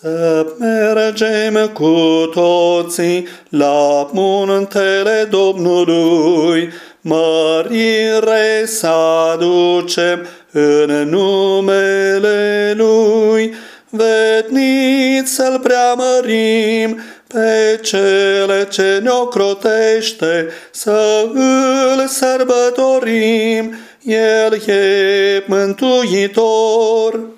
Să mergem cu toții la muntele Domnului, mărire să aducem în numele Lui, veniți să-L preamărim pe cele ce ne ocrotește, să îl sărbătorim, El e mântuitor.